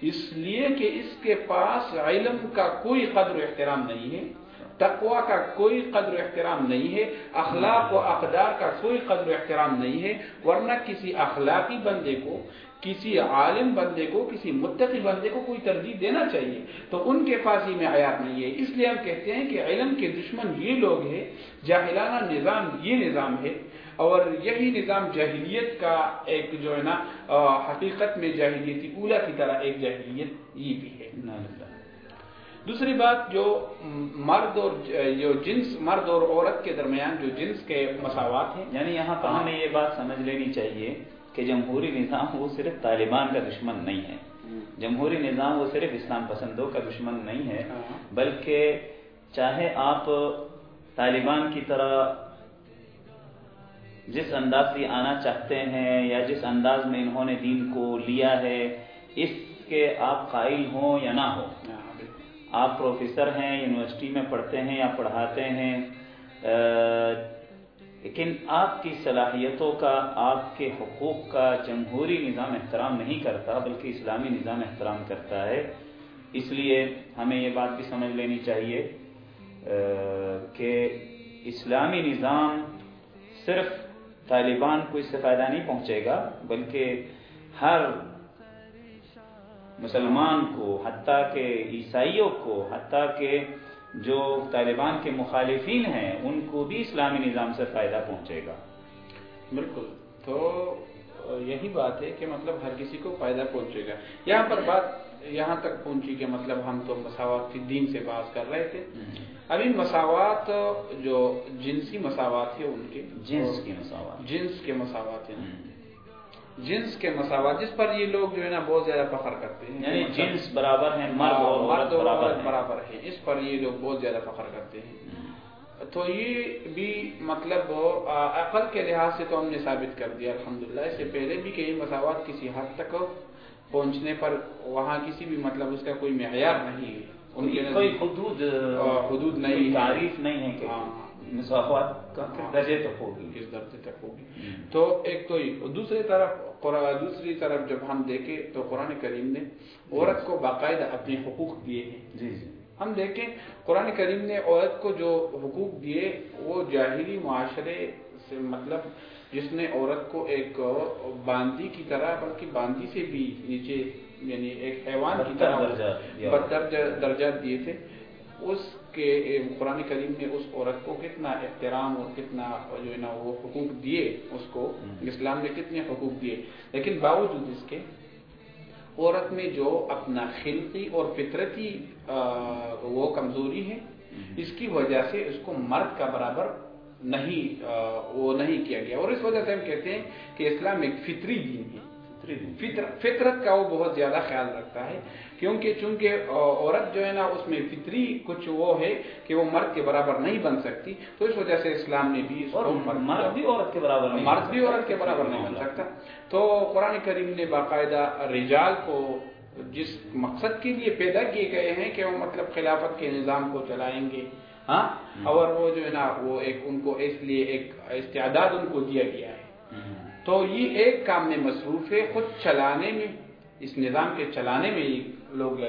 اس لیے کہ اس کے پاس علم کا کوئی قدر و احترام نہیں ہے۔ تقوا کا کوئی قدر و احترام نہیں ہے، اخلاق و اقدار کا کوئی قدر و احترام نہیں ہے، ورنہ کسی اخلاقی بندے کو، کسی عالم بندے کو، کسی متقی بندے کو کوئی ترجیح دینا چاہیے۔ تو ان کے پاس یہ معیار نہیں ہے۔ اس لیے ہم کہتے ہیں کہ علم کے دشمن یہ لوگ ہیں، جاہلانہ نظام یہ نظام ہے، اور یہی نظام جاہلیت کا ایک جو ہے نا حقیقت میں جاہلیتی اولا کی طرح ایک جاہلیت یہ بھی ہے۔ دوسری بات جو مرد اور جو جنس مرد اور عورت کے درمیان جو جنس کے مساوات ہیں یعنی یہاں پر ہمیں یہ بات سمجھ لینی چاہیے کہ جمہوری نظام وہ صرف طالبان کا دشمن نہیں ہے جمہوری نظام وہ صرف اسلام پسندوں کا دشمن نہیں ہے ہاں۔ بلکہ چاہے آپ طالبان کی طرح جس انداز سے آنا چاہتے ہیں یا جس انداز میں انہوں نے دین کو لیا ہے اس کے آپ قائل ہوں یا نہ ہو ہاں،۔ آپ پروفیسر ہیں، یونیورسٹی میں پڑھتے ہیں یا پڑھاتے ہیں لیکن آپ کی صلاحیتوں کا، آپ کے حقوق کا جمہوری نظام احترام نہیں کرتا، بلکہ اسلامی نظام احترام کرتا ہے۔ اس لیے ہمیں یہ بات بھی سمجھ لینی چاہیے کہ اسلامی نظام صرف طالبان کو اس سے فائدہ نہیں پہنچے گا، بلکہ ہر مسلمان کو حتیٰ کہ عیسائیوں کو حتیٰ کہ جو طالبان کے مخالفین ہیں ان کو بھی اسلامی نظام سے فائدہ پہنچے گا۔ بالکل۔ تو یہی بات ہے کہ مطلب ہر کسی کو فائدہ پہنچے گا۔ یہاں پر بات یہاں تک پہنچی کہ مطلب ہم تو مساوات کی دین سے بات کر رہے تھے۔ ابھی مساوات جو جنسی مساوات ہے ان کے۔ جنس کی مساوات۔ جنس کے مساوات ہیں۔ جنس کے مساوات جس پر یہ لوگ جو ہے نا بہت زیادہ فخر کرتے ہیں یعنی جنس برابر ہیں مرد اور مرد عورت اور برابر ہیں۔ برابر ہے اس پر یہ لوگ بہت زیادہ فخر کرتے ہیں۔ تو یہ بھی مطلب عقل کے لحاظ سے تو ہم نے ثابت کر دیا الحمدللہ۔ اس سے پہلے بھی کہ یہ مساوات کسی حد تک پہنچنے پر وہاں کسی بھی مطلب اس کا کوئی معیار نہیں ہے۔ ان کے کوئی حدود حدود نہیں۔ تعریف نہیں ہے کہ ہاں۔ کا کس درجے تک ہوگی۔ کس درجے تک ہوگی۔ تو ایک تو دوسری طرف دوسری طرف جب ہم دیکھیں تو قرآن کریم نے عورت کو باقاعدہ اپنے حقوق دیے ہیں۔ جی جی۔ ہم دیکھیں قرآن کریم نے عورت کو جو حقوق دیے وہ جاہلی معاشرے سے مطلب جس نے عورت کو ایک باندی کی طرح بلکہ باندی سے بھی نیچے یعنی ایک حیوان کی طرح۔ بدتر درجات دیے تھے۔ اس کے قرآن کریم نے اس عورت کو کتنا احترام اور کتنا جو ہے نا وہ حقوق دیے اس کو اسلام نے کتنے حقوق دیے۔ لیکن باوجود اس کے عورت میں جو اپنا خلقی اور فطرتی وہ کمزوری ہے اس کی وجہ سے اس کو مرد کا برابر نہیں وہ نہیں کیا گیا۔ اور اس وجہ سے ہم کہتے ہیں کہ اسلام ایک فطری دین ہے۔ فطر فطرت کا وہ بہت زیادہ خیال رکھتا ہے۔ کیونکہ چونکہ عورت جو ہے نا اس میں فطری کچھ وہ ہے کہ وہ مرد کے برابر نہیں بن سکتی۔ تو اس وجہ سے اسلام نے بھی اس کو مرد بھی عورت کے برابر نہیں مرد بھی عورت کے برابر نہیں بن سکتا۔ تو قرآن کریم نے باقاعدہ رجال کو جس مقصد کے لیے پیدا کیے گئے ہیں کہ وہ مطلب خلافت کے نظام کو چلائیں گے۔ ہاں؟ اور وہ جو ہے نا وہ ایک ان کو اس لیے ایک استعداد ان کو دیا گیا ہے۔ تو یہ ایک کام میں مصروف ہے خود چلانے میں اس نظام کے چلانے میں یہ لوگ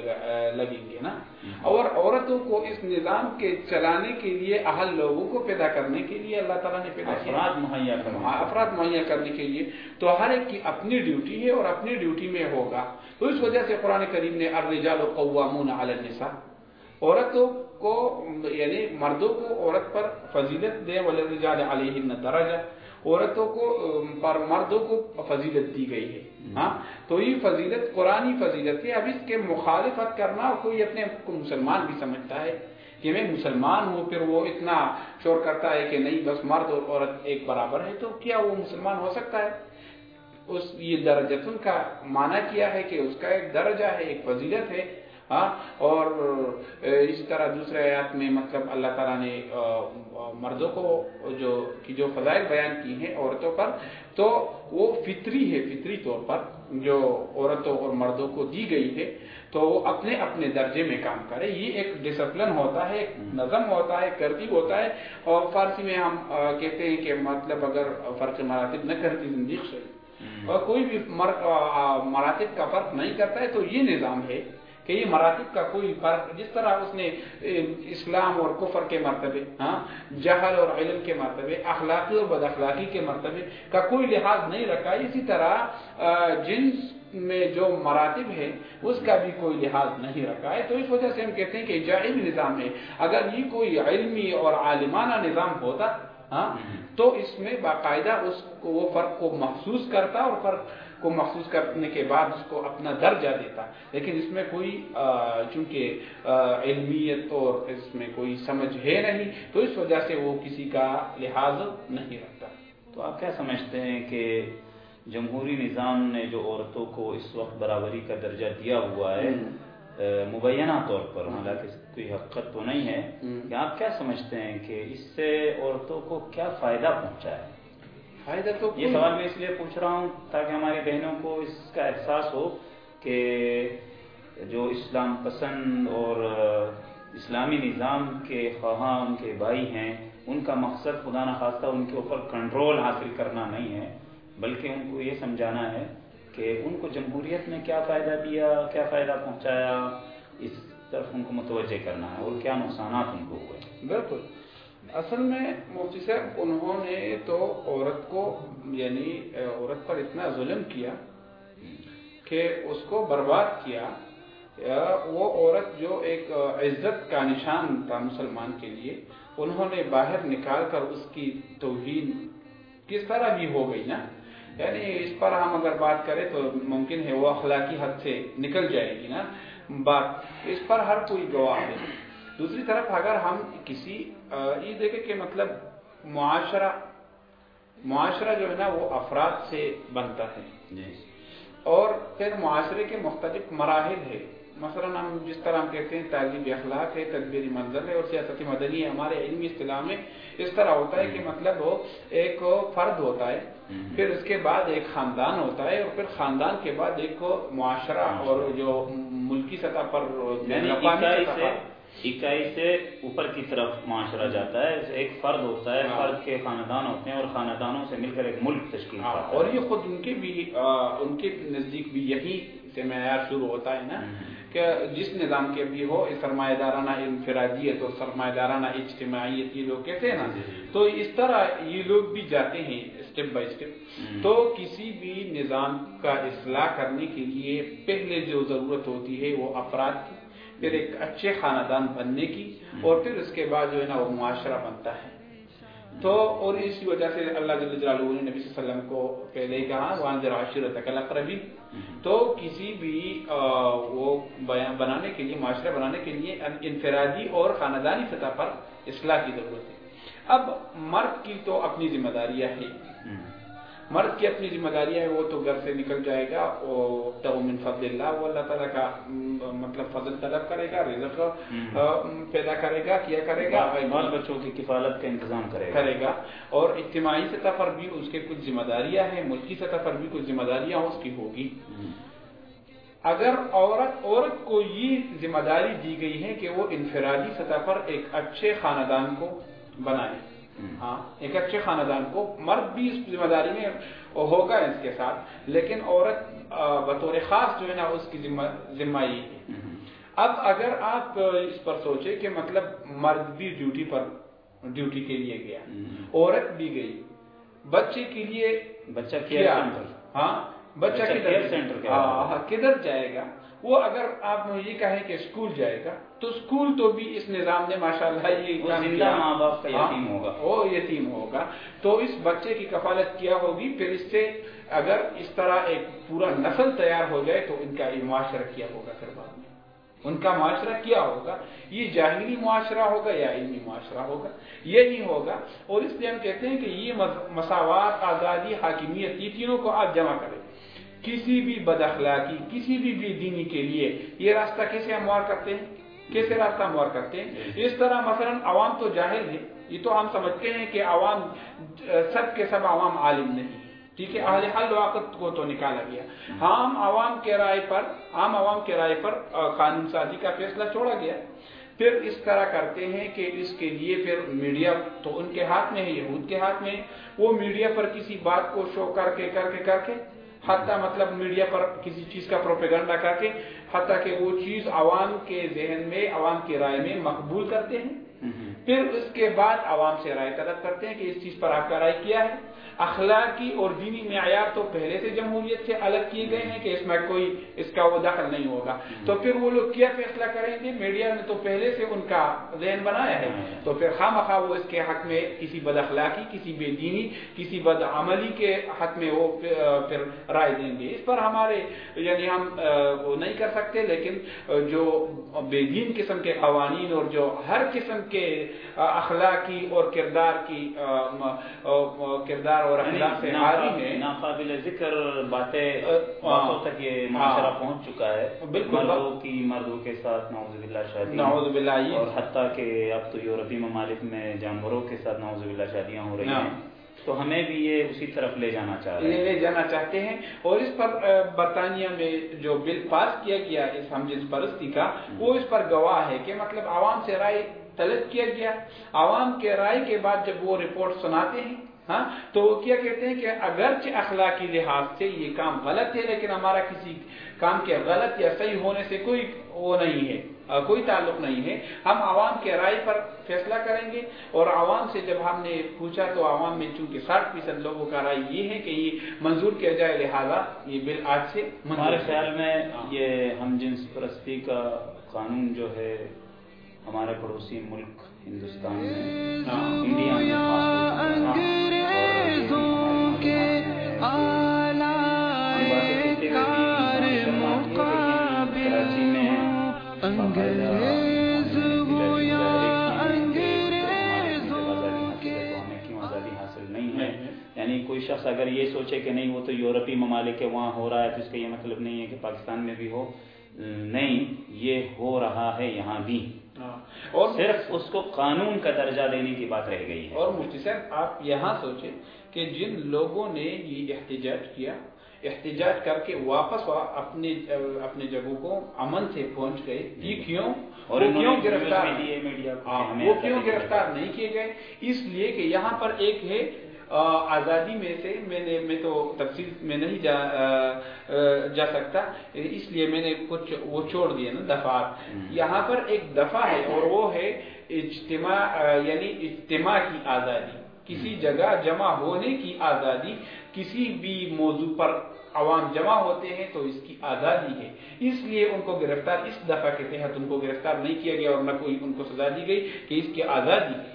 لگیں گے نا۔ اور عورتوں کو اس نظام کے چلانے کے لیے اہل لوگوں کو پیدا کرنے کے لیے اللہ تعالیٰ نے پیدا افراد مہیا کرنا ہاں، افراد مہیا کرنے کے لیے۔ تو ہر ایک کی اپنی ڈیوٹی ہے اور اپنی ڈیوٹی میں ہوگا۔ تو اس وجہ سے قرآن کریم نے الرجال قوامون علی النساء۔ عورتوں کو یعنی مردوں کو عورت پر فضیلت دے وللرجال علیہن درجہ عورتوں کو پر مردوں کو فضیلت دی گئی ہے۔ ہاں؟ تو یہ فضیلت قرآنی فضیلت ہے۔ اب اس کے مخالفت کرنا کوئی اپنے کو مسلمان بھی سمجھتا ہے کہ میں مسلمان ہوں پھر وہ اتنا شور کرتا ہے کہ نہیں بس مرد اور عورت ایک برابر ہے تو کیا وہ مسلمان ہو سکتا ہے؟ اس یہ درجتن کا معنی کیا ہے کہ اس کا ایک درجہ ہے ایک فضیلت ہے۔ ہاں؟ اور اس طرح دوسرے آیات میں مطلب اللہ تعالیٰ نے مردوں کو جو کی جو فضائل بیان کی ہیں عورتوں پر تو وہ فطری ہے فطری طور پر جو عورتوں اور مردوں کو دی گئی ہے تو وہ اپنے اپنے درجے میں کام کرے۔ یہ ایک ڈسپلن ہوتا ہے ایک نظم ہوتا ہے ترتیب ہوتا ہے۔ اور فارسی میں ہم کہتے ہیں کہ مطلب اگر فرق مراتب نہ کرتی زندگی اور کوئی بھی مراتب کا فرق نہیں کرتا ہے تو یہ نظام ہے۔ کہ یہ مراتب کا کوئی فرق جس طرح اس نے اسلام اور کفر کے مرتبے ہاں جہل اور علم کے مرتبے اخلاقی اور بد اخلاقی کے مرتبے کا کوئی لحاظ نہیں رکھا اسی طرح جنس میں جو مراتب ہے اس کا بھی کوئی لحاظ نہیں رکھا ہے۔ تو اس وجہ سے ہم کہتے ہیں کہ جائم نظام ہے۔ اگر یہ کوئی علمی اور عالمانہ نظام ہوتا ہاں تو اس میں باقاعدہ اس کو وہ فرق کو محسوس کرتا اور فرق کو محسوس کرنے کے بعد اس کو اپنا درجہ دیتا۔ لیکن اس میں کوئی چونکہ علمیت اور اس میں کوئی سمجھ ہے نہیں تو اس وجہ سے وہ کسی کا لحاظ نہیں رکھتا۔ تو آپ کیا سمجھتے ہیں کہ جمہوری نظام نے جو عورتوں کو اس وقت برابری کا درجہ دیا ہوا ہے مبینہ طور پر حالانکہ کوئی حقیقت تو نہیں ہے کہ آپ کیا سمجھتے ہیں کہ اس سے عورتوں کو کیا فائدہ پہنچا ہے؟ فائدہ تو یہ سوال میں اس لیے پوچھ رہا ہوں تاکہ ہماری بہنوں کو اس کا احساس ہو کہ جو اسلام پسند اور اسلامی نظام کے خواہاں ان کے بھائی ہیں ان کا مقصد خدا نخواستہ ان کے اوپر کنٹرول حاصل کرنا نہیں ہے بلکہ ان کو یہ سمجھانا ہے کہ ان کو جمہوریت میں کیا فائدہ دیا کیا فائدہ پہنچایا اس طرف ان کو متوجہ کرنا ہے اور کیا نقصانات ان کو ہوئے۔ بالکل۔ اصل میں مفتی صاحب، انہوں نے تو عورت کو یعنی عورت پر اتنا ظلم کیا کہ اس کو برباد کیا وہ عورت جو ایک عزت کا نشان تھا مسلمان کے لیے، انہوں نے باہر نکال کر اس کی توہین کس طرح بھی ہو گئی نا؟ یعنی اس پر ہم اگر بات کریں تو ممکن ہے وہ اخلاقی حد سے نکل جائے گی نا؟ بات، اس پر ہر کوئی گواہ ہے۔ دوسری طرف اگر ہم کسی یہ دیکھیں کہ مطلب معاشرہ معاشرہ جو ہے نا وہ افراد سے بنتا ہے۔ جی۔ اور پھر معاشرے کے مختلف مراحل ہے مثلا ہم جس طرح ہم کہتے ہیں تعلیمی اخلاق ہے تدبیری منظر ہے اور سیاست مدنی ہے۔ ہمارے علمی اصطلاح میں اس طرح ہوتا ہے کہ مطلب وہ ایک فرد ہوتا ہے پھر اس کے بعد ایک خاندان ہوتا ہے اور پھر خاندان کے بعد ایک معاشرہ اور جو ملکی سطح پر یعنی مقامی اکائی سے اوپر کی طرف معاشرہ جاتا ہے ایک فرد ہوتا ہے ہاں۔ فرد کے خاندان ہوتے ہیں اور خاندانوں سے مل کر ایک ملک تشکیل ہاں، پاتا ہے۔ اور یہ خود ان کے بھی ان کے نزدیک بھی یہی سے معیار شروع ہوتا ہے نا کہ جس نظام کے بھی ہو یہ سرمایہ دارانہ انفرادیت اور سرمایہ دارانہ اجتماعیت یہ لوگ کہتے ہیں نا۔ جی، جی، جی۔ تو اس طرح یہ لوگ بھی جاتے ہیں اسٹیپ بائی اسٹیپ تو کسی بھی نظام کا اصلاح کرنے کے لیے پہلے جو ضرورت ہوتی ہے وہ افراد کی۔ پھر ایک اچھے خاندان بننے کی اور پھر اس کے بعد جو ہے نا وہ معاشرہ بنتا ہے۔ تو اور اسی وجہ سے اللہ جل جلالہ نے نبی صلی اللہ علیہ وسلم کو پہلے ہی کہا وانذر عشیرتک الاقربین تو کسی بھی وہ بنانے کے لیے، معاشرہ بنانے کے لیے انفرادی اور خاندانی سطح پر اصلاح کی ضرورت ہے۔ اب مرد کی تو اپنی ذمہ داریاں ہیں۔ مرد کی اپنی ذمہ داریاں ہیں وہ تو گھر سے نکل جائے گا اور تو من فضل اللہ وہ اللہ تعالیٰ کا مطلب فضل طلب کرے گا رزق پیدا کرے گا کیا کرے گا؟ بال بچوں کی کفالت کا انتظام کرے گا۔ کرے گا۔ اور اجتماعی سطح پر بھی اس کے کچھ ذمہ داریاں ہیں ملکی سطح پر بھی کچھ ذمہ داریاں اس کی ہوگی۔ اگر عورت عورت کو یہ ذمہ داری دی گئی ہے کہ وہ انفرادی سطح پر ایک اچھے خاندان کو بنائے۔ ہاں ایک اچھے خاندان کو مرد بھی اس ذمہ داری میں ہوگا اس کے ساتھ لیکن عورت بطور خاص جو ہے نا اس کی ذمہ یہ ہے اب اگر آپ اس پر سوچیں کہ مطلب مرد بھی ڈیوٹی پر ڈیوٹی کے لیے گیا عورت بھی گئی بچے کے لیے بچہ کیئر کیا ہاں بچہ کدھر ہاں ہاں، کدھر جائے گا؟ وہ اگر آپ یہ کہیں کہ اسکول جائے گا تو اسکول تو بھی اس نظام نے ماشاءاللہ یہ زندہ۔ ماں باپ کا ہاں، یتیم ہوگا۔ وہ یتیم ہوگا۔ تو اس بچے کی کفالت کیا ہوگی؟ پھر اس سے اگر اس طرح ایک پورا نسل تیار ہو جائے تو ان کا یہ معاشرہ کیا ہوگا پھر بعد میں؟ ان کا معاشرہ کیا ہوگا؟ یہ جاہلی معاشرہ ہوگا یا علمی معاشرہ ہوگا؟ یہ نہیں ہوگا۔ اور اس لیے ہم کہتے ہیں کہ یہ مس- مساوات آزادی حاکمیت یہ تینوں کو آپ جمع کریں۔ کسی بھی بد اخلاقی کسی بھی بے دینی کے لیے یہ راستہ کیسے ہموار کرتے ہیں؟ کیسے راستہ ہموار کرتے ہیں؟ اس طرح مثلا عوام تو جاہل ہے یہ تو ہم سمجھتے ہیں کہ عوام سب کے سب عوام عالم نہیں ٹھیک ہے اہل حل وقت کو تو نکالا گیا۔ عام عوام کے رائے پر عام عوام کے رائے پر قانون سازی کا فیصلہ چھوڑا گیا۔ پھر اس طرح کرتے ہیں کہ اس کے لیے پھر میڈیا تو ان کے ہاتھ میں ہے یہود کے ہاتھ میں ہے۔ وہ میڈیا پر کسی بات کو شو کر کے کر کے کر کے حتیٰ مطلب میڈیا پر کسی چیز کا پروپیگنڈا کر کے حتیٰ کہ وہ چیز عوام کے ذہن میں عوام کی رائے میں مقبول کرتے ہیں۔ پھر اس کے بعد عوام سے رائے طلب کرتے ہیں کہ اس چیز پر آپ کا رائے کیا ہے۔ اخلاقی اور دینی معیار تو پہلے سے جمہوریت سے الگ کیے گئے ہیں کہ اس میں کوئی اس کا وہ دخل نہیں ہوگا۔ تو پھر وہ لوگ کیا فیصلہ کریں گے؟ میڈیا نے تو پہلے سے ان کا ذہن بنایا ہے۔ تو پھر خواہ مخواہ وہ اس کے حق میں کسی بد اخلاقی، کسی بے دینی، کسی بد عملی کے حق میں وہ پھر رائے دیں گے۔ اس پر ہمارے یعنی ہم وہ نہیں کر سکتے، لیکن جو بے دین قسم کے قوانین اور جو ہر قسم کے اخلاقی اور کردار کی کردار اور اخلاق سے عاری ہے ناقابل ذکر باتیں۔ باتوں تک یہ معاشرہ ہاں۔ پہنچ چکا ہے بالکل۔ مردوں کی مردوں کے ساتھ نعوذ باللہ شادی نعوذ باللہ یہ- اور حتیٰ کہ اب تو یورپی ممالک میں جانوروں کے ساتھ نعوذ باللہ شادیاں ہو رہی۔ ہیں تو ہمیں بھی یہ اسی طرف لے جانا چاہ رہے ہیں لے جانا چاہتے ہیں اور اس پر برطانیہ میں جو بل پاس کیا گیا اس ہم جنس پرستی کا وہ اس پر گواہ ہے کہ مطلب عوام سے رائے طلب کیا گیا عوام کے رائے کے بعد جب وہ رپورٹ سناتے ہیں ہاں تو وہ کیا کہتے ہیں کہ اگرچہ اخلاقی لحاظ سے یہ کام غلط ہے لیکن ہمارا کسی کام کے غلط یا صحیح ہونے سے کوئی وہ نہیں ہے کوئی تعلق نہیں ہے ہم عوام کے رائے پر فیصلہ کریں گے اور عوام سے جب ہم نے پوچھا تو عوام میں چونکہ ساٹھ فیصد لوگوں کا رائے یہ ہے کہ یہ منظور کیا جائے لہذا یہ بل آج سے منظور ہمارے۔ خیال میں ہاں۔ یہ ہم جنس پرستی کا قانون جو ہے ہمارے پڑوسی ملک ہندوستان میں ہاں۔ انڈیا میں شخص اگر یہ سوچے کہ نہیں وہ تو یورپی ممالک ہے وہاں ہو رہا ہے تو اس کا یہ مطلب نہیں ہے کہ پاکستان میں بھی ہو۔ نہیں یہ ہو رہا ہے یہاں بھی۔ ہاں۔ اور صرف اس کو قانون کا درجہ دینے کی بات رہ گئی ہے۔ اور مفتی صاحب آپ یہاں سوچیں کہ جن لوگوں نے یہ احتجاج کیا احتجاج کر کے واپس وا- اپنے اپنے جگہوں کو امن سے پہنچ گئے۔ یہ کیوں؟ اور کیوں گرفتار؟ ہاں، وہ کیوں گرفتار نہیں کیے گئے؟ اس لیے کہ یہاں پر ایک ہے آزادی میں سے میں نے میں تو تفصیل میں نہیں جا جا سکتا۔ اس لیے میں نے کچھ وہ چھوڑ دیے نا دفعات۔ یہاں پر ایک دفعہ ہے اور وہ ہے اجتماع یعنی اجتماع کی آزادی۔ کسی جگہ جمع ہونے کی آزادی کسی بھی موضوع پر عوام جمع ہوتے ہیں تو اس کی آزادی ہے۔ اس لیے ان کو گرفتار اس دفعہ کے تحت ان کو گرفتار نہیں کیا گیا اور نہ کوئی ان کو سزا دی گئی کہ اس کی آزادی ہے۔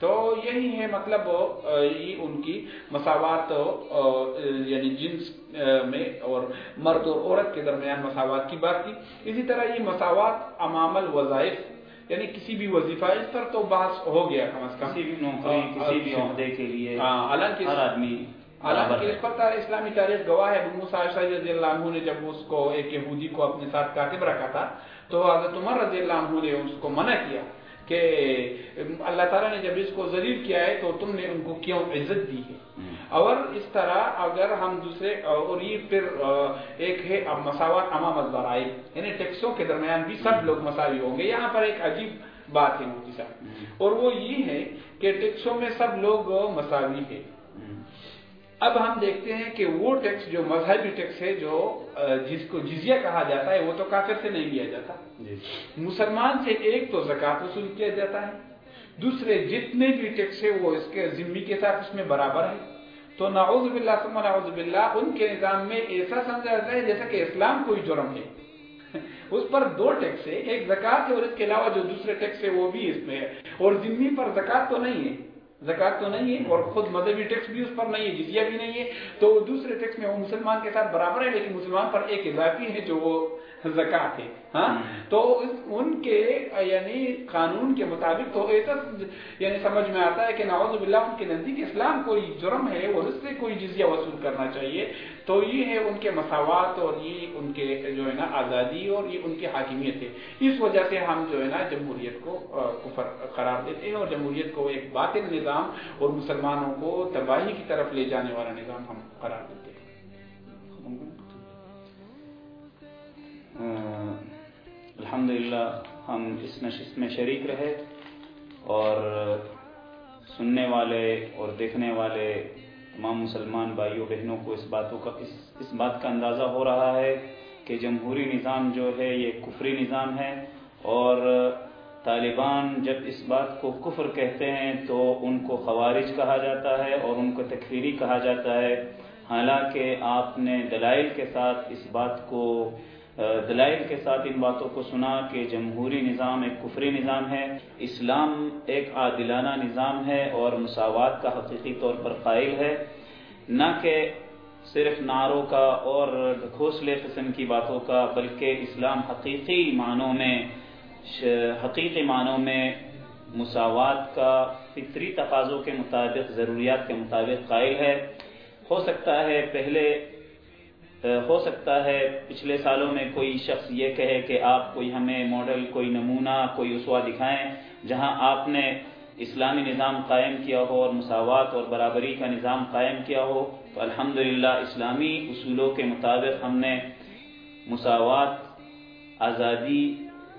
تو یہی ہے مطلب یہ ان کی مساوات یعنی جنس میں اور مرد اور عورت کے درمیان مساوات کی بات کی۔ اسی طرح یہ مساوات امام الوظائف یعنی کسی بھی وظیفہ اس پر تو بحث ہو گیا کم از کم۔ کسی بھی نوکری آ، کسی بھی آ، عہدے کے لیے حالانکہ ہر آدمی حالانکہ اس پر تاریخ اسلامی تاریخ گواہ ہے۔ اشعری رضی اللہ عنہ نے جب اس کو ایک یہودی کو اپنے ساتھ کاتب رکھا تھا تو حضرت عمر رضی اللہ عنہ نے اس کو منع کیا۔ کہ اللہ تعالیٰ نے جب اس کو ذلیل کیا ہے تو تم نے ان کو کیوں عزت دی ہے؟ اور اس طرح اگر ہم دوسرے اور یہ پھر ایک ہے اب مساوات امام الذرائع یعنی ٹیکسوں کے درمیان بھی سب لوگ مساوی ہوں گے۔ یہاں پر ایک عجیب بات ہے مفتی صاحب۔ اور وہ یہ ہے کہ ٹیکسوں میں سب لوگ مساوی ہے اب ہم دیکھتے ہیں کہ وہ ٹیکس جو مذہبی ٹیکس ہے جو جس کو جزیہ کہا جاتا ہے وہ تو کافر سے نہیں لیا جاتا۔ جی۔ مسلمان سے ایک تو زکوٰۃ وصول کیا جاتا ہے۔ دوسرے جتنے بھی ٹیکس ہے وہ اس کے ذمہ کے ساتھ اس میں برابر ہے تو نعوذ باللہ ثم نعوذ باللہ ان کے نظام میں ایسا سمجھا جاتا ہے جیسا کہ اسلام کوئی جرم ہے اس پر دو ٹیکس ہے ایک زکوٰۃ ہے اور اس کے علاوہ جو دوسرے ٹیکس ہے وہ بھی اس میں ہے اور ذمہ پر زکوٰۃ تو نہیں ہے۔ زکوٰۃ تو نہیں ہے اور خود مذہبی ٹیکس بھی اس پر نہیں ہے، جزیہ بھی نہیں ہے۔ تو دوسرے ٹیکس میں وہ مسلمان کے ساتھ برابر ہے، لیکن مسلمان پر ایک اضافی ہے جو وہ زکوٰۃ ہے ہاں؟ تو ان کے یعنی قانون کے مطابق تو ایسا یعنی سمجھ میں آتا ہے کہ نعوذ باللہ ان کے نزدیک اسلام کوئی جرم ہے اور اس سے کوئی جزیہ وصول کرنا چاہیے۔ تو یہ ہے ان کے مساوات اور یہ ان کے جو ہے نا آزادی اور یہ ان کی حاکمیت ہے۔ اس وجہ سے ہم جو ہے نا جمہوریت کو کفر قرار دیتے ہیں اور جمہوریت کو ایک باطل نظام اور مسلمانوں کو تباہی کی طرف لے جانے والا نظام ہم قرار دیتے ہیں۔ الحمد للہ ہم اس نشست میں شریک رہے اور سننے والے اور دیکھنے والے تمام مسلمان بھائیوں، بہنوں کو اس باتوں کا، اس اس بات کا اندازہ ہو رہا ہے کہ جمہوری نظام جو ہے یہ کفری نظام ہے اور طالبان جب اس بات کو کفر کہتے ہیں تو ان کو خوارج کہا جاتا ہے اور ان کو تکفیری کہا جاتا ہے۔ حالانکہ آپ نے دلائل کے ساتھ اس بات کو دلائل کے ساتھ ان باتوں کو سنا کہ جمہوری نظام ایک کفری نظام ہے، اسلام ایک عادلانہ نظام ہے اور مساوات کا حقیقی طور پر قائل ہے۔ نہ کہ صرف نعروں کا اور گھونسلے قسم کی باتوں کا، بلکہ اسلام حقیقی معنوں میں حقیقی معنوں میں مساوات کا فطری تقاضوں کے مطابق، ضروریات کے مطابق قائل ہے۔ ہو سکتا ہے پہلے ہو سکتا ہے پچھلے سالوں میں کوئی شخص یہ کہے کہ آپ کوئی ہمیں ماڈل، کوئی نمونہ، کوئی اسوا دکھائیں جہاں آپ نے اسلامی نظام قائم کیا ہو اور مساوات اور برابری کا نظام قائم کیا ہو، تو الحمدللہ اسلامی اصولوں کے مطابق ہم نے مساوات، آزادی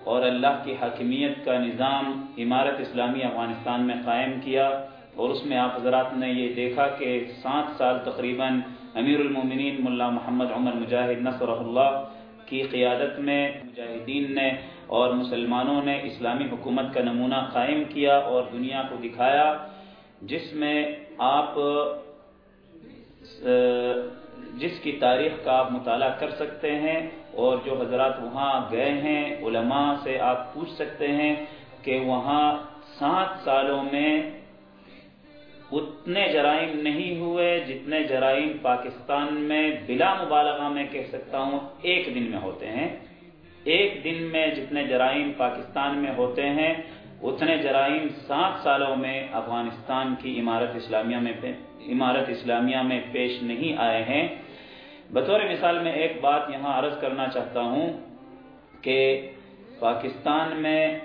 اور اللہ کی حاکمیت کا نظام عمارت اسلامی افغانستان میں قائم کیا اور اس میں آپ حضرات نے یہ دیکھا کہ سات سال تقریباً امیر المومنین ملا محمد عمر مجاہد نصر اللہ کی قیادت میں مجاہدین نے اور مسلمانوں نے اسلامی حکومت کا نمونہ قائم کیا اور دنیا کو دکھایا، جس میں آپ، جس کی تاریخ کا آپ مطالعہ کر سکتے ہیں اور جو حضرات وہاں گئے ہیں، علماء سے آپ پوچھ سکتے ہیں کہ وہاں سات سالوں میں اتنے جرائم نہیں ہوئے جتنے جرائم پاکستان میں بلا مبالغہ میں کہہ سکتا ہوں، ایک دن میں ہوتے ہیں۔ ایک دن میں جتنے جرائم پاکستان میں ہوتے ہیں، اتنے جرائم سات سالوں میں افغانستان کی عمارت اسلامیہ میں عمارت اسلامیہ میں پیش نہیں آئے ہیں۔ بطور مثال میں ایک بات یہاں عرض کرنا چاہتا ہوں کہ پاکستان میں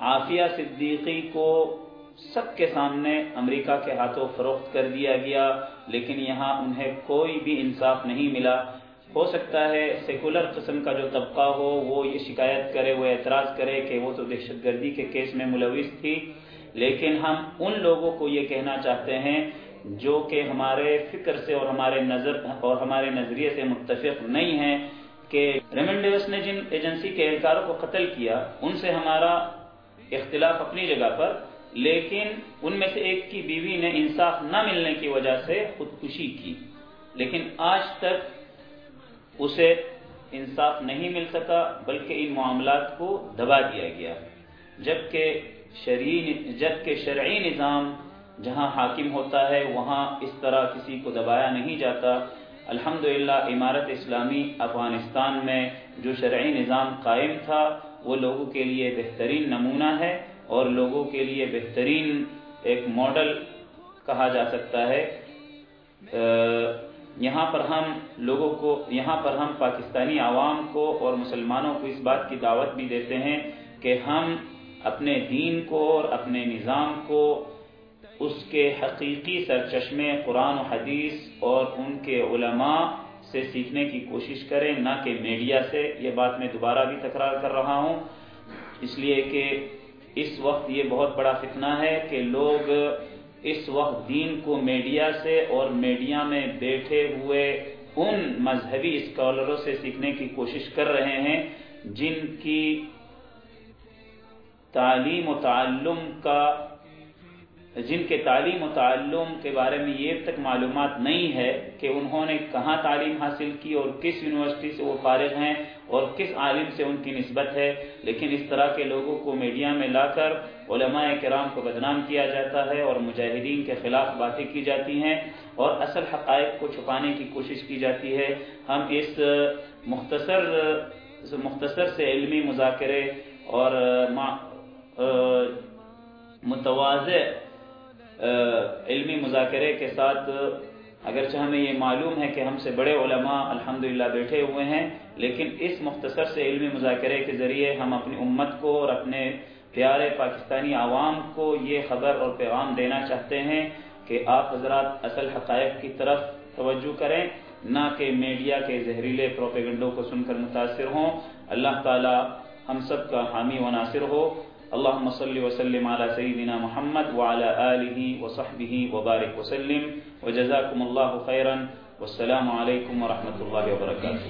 عافیہ صدیقی کو سب کے سامنے امریکہ کے ہاتھوں فروخت کر دیا گیا، لیکن یہاں انہیں کوئی بھی انصاف نہیں ملا۔ ہو سکتا ہے سیکولر قسم کا جو طبقہ ہو، وہ یہ شکایت کرے، وہ اعتراض کرے کہ وہ تو دہشت گردی کے کیس میں ملوث تھی۔ لیکن ہم ان لوگوں کو یہ کہنا چاہتے ہیں جو کہ ہمارے فکر سے اور ہمارے نظر اور ہمارے نظریے سے متفق نہیں ہیں کہ ریمن ڈیوس نے جن ایجنسی کے اہلکاروں کو قتل کیا، ان سے ہمارا اختلاف اپنی جگہ پر لیکن ان میں سے ایک کی بیوی نے انصاف نہ ملنے کی وجہ سے خودکشی کی۔ لیکن آج تک اسے انصاف نہیں مل سکا، بلکہ ان معاملات کو دبا دیا گیا۔ جبکہ شرعی جبکہ شرعی نظام جہاں حاکم ہوتا ہے، وہاں اس طرح کسی کو دبایا نہیں جاتا۔ الحمدللہ، عمارت اسلامی افغانستان میں جو شرعی نظام قائم تھا، وہ لوگوں کے لیے بہترین نمونہ ہے۔ اور لوگوں کے لیے بہترین ایک ماڈل کہا جا سکتا ہے۔ یہاں پر ہم لوگوں کو، یہاں پر ہم پاکستانی عوام کو اور مسلمانوں کو اس بات کی دعوت بھی دیتے ہیں کہ ہم اپنے دین کو اور اپنے نظام کو، اس کے حقیقی سرچشمے قرآن و حدیث اور ان کے علماء سے سیکھنے کی کوشش کریں، نہ کہ میڈیا سے۔ یہ بات میں دوبارہ بھی تکرار کر رہا ہوں۔ اس لیے کہ اس وقت یہ بہت بڑا فتنہ ہے کہ لوگ اس وقت دین کو میڈیا سے اور میڈیا میں بیٹھے ہوئے ان مذہبی اسکالروں سے سیکھنے کی کوشش کر رہے ہیں جن کی تعلیم و تعلم کا جن کے تعلیم و تعلم کے بارے میں یہ تک معلومات نہیں ہے کہ انہوں نے کہاں تعلیم حاصل کی اور کس یونیورسٹی سے وہ فارغ ہیں اور کس عالم سے ان کی نسبت ہے؟ لیکن اس طرح کے لوگوں کو میڈیا میں لا کر علماء کرام کو بدنام کیا جاتا ہے اور مجاہدین کے خلاف باتیں کی جاتی ہیں اور اصل حقائق کو چھپانے کی کوشش کی جاتی ہے۔ ہم اس مختصر مختصر سے علمی مذاکرے اور متوازے علمی مذاکرے کے ساتھ اگرچہ ہمیں یہ معلوم ہے کہ ہم سے بڑے علماء الحمدللہ بیٹھے ہوئے ہیں، لیکن اس مختصر سے علمی مذاکرے کے ذریعے ہم اپنی امت کو اور اپنے پیارے پاکستانی عوام کو یہ خبر اور پیغام دینا چاہتے ہیں کہ آپ حضرات اصل حقائق کی طرف توجہ کریں، نہ کہ میڈیا کے زہریلے پروپیگنڈوں کو سن کر متاثر ہوں۔ اللہ تعالی ہم سب کا حامی و ناصر ہو۔ اللهم صل وسلم على سيدنا محمد وعلى آله وصحبه وبارك وسلم۔ وجزاكم الله خيرا. والسلام عليكم ورحمة الله وبركاته.